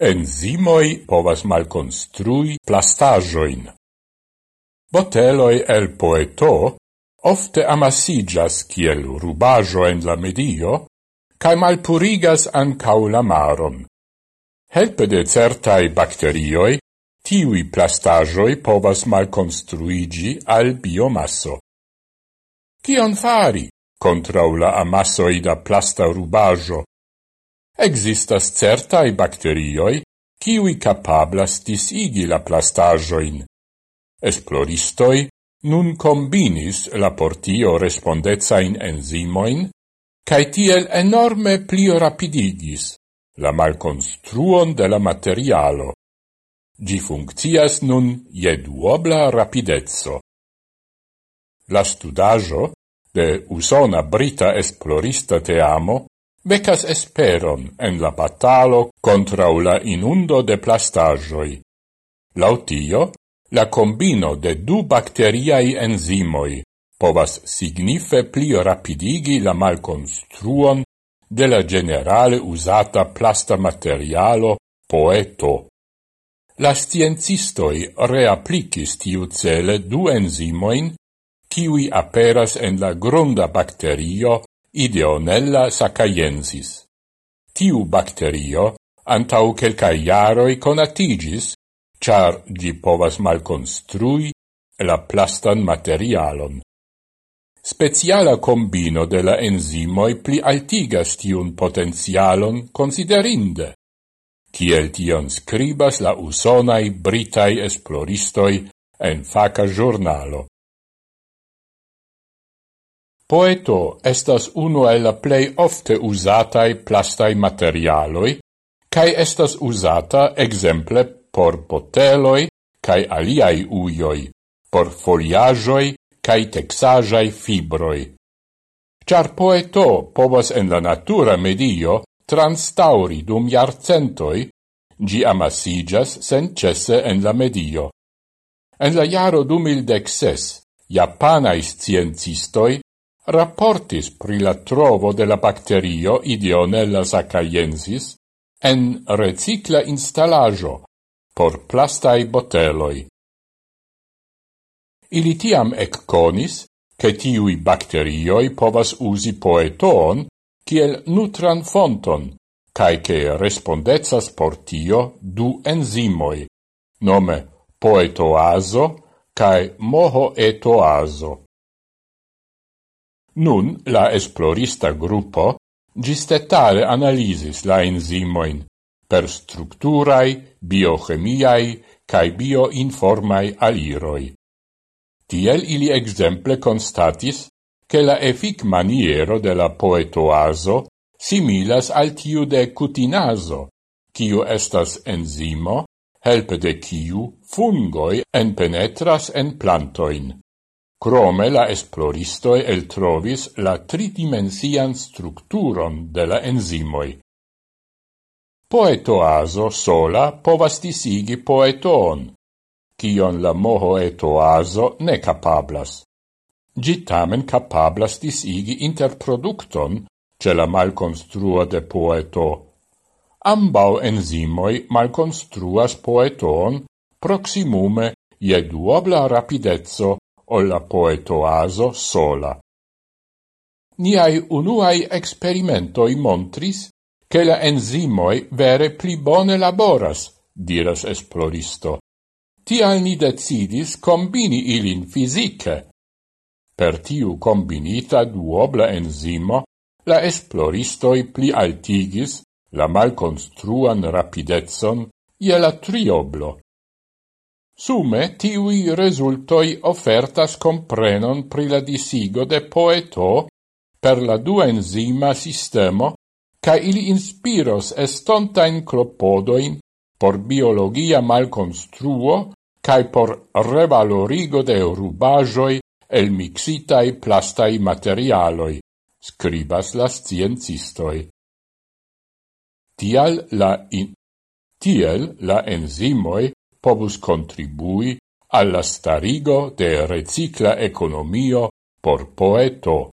Enzimoi povas malconstrui plastajoin. Boteloi el poeto ofte amasigas kiel rubajo en la medio, cae malpurigas ancau la maron. Helpe de certai bacterioi, tiui plastajoi povas malconstruigi al biomasso. Cion fari contra la amassoida plasta rubajo, Existas certai bacterioi kiwi capablas disigi la plastajoin. Esploristoi nun combinis la portio respondezain enzimoin, cae tiel enorme plio rapidigis la malconstruon de la materialo. Gi funccias nun je duobla rapidezzo. La studajo de usona brita esplorista teamo vecas esperon en la batalo contra la inundo de plastagioi. Lautio, la combino de du bacteriai enzimoi povas signife pli rapidigi la malconstruon de la generale usata plasta materialo poeto. La sciencistoi reaplicis tiu cele du enzimoin, kiwi aperas en la gronda bacterio Ideonella sacaiensis. Tiu bacterio antau quelcae iaroi conatigis, char gi povas malconstrui la plastan materialon. Speciala combino de la enzimoi pli altigas tiun potentialon considerinde, Ciel tion scribas la usonai britai esploristoi en faca giornalo. Poeto estas uno el la plei ofte usatai plastai materialoi, cae estas usata exemple por boteloi cae aliai uioi, por foliajoi cae texajai fibroi. Char poeto povas en la natura medio transtauri dum iarcentoi, gi amasigas sen cesse en la medio. En la jaro 2016, japanaj sciencistoi rapportis pri la trovo de la bacterio Idionella sacaiensis en recicla installajo por plastai boteloi. Ili tiam ecconis che tiui bacterioi povas usi poeton kiel nutran fonton, cae che respondezas por tio du enzimoi, nome poetoaso cae mohoetoaso. Nun la esplorista gruppo gistdetale analisis la enzimoin per structurai, biochemiai cae bioinformai aliroi. Tiel ili exemple constatis che la efic maniero de la poetoaso similas al tiu de cutinaso, kiu estas enzimo, helpe de kiu fungoi en penetras en plantoin. Crome la esploristoi eltrovis la tridimensian structuron de la enzimoi. Poetoaso sola povas disigi poeton, kion la mohoetoaso ne capablas. Gi tamen capablas disigi interproducton ce la malconstrua de poeto. Ambau enzimoi malconstruas poeton proximume je duobla rapidezzo olla la poetoaso sola. Niai unuai experimentoi montris che la enzimoi vere pli bone laboras, diras esploristo. Tial ni decidis combini ilin fisice. Per tiu combinita duobla enzimo, la esploristoi pli altigis la malconstruan rapidezzon ie la trioblo. Sume tiui resultoi offertas comprenon pri la disigo de poeto per la dua enzima sistemo ca ili inspiros estontain clopodoin por biologia malconstruo cae por revalorigo de rubajoi el mixitai plastai materialoi, scribas la sciencistoi. Tial la in... Tiel la enzimoi povus contribui alla starigo de recicla economio por poeto.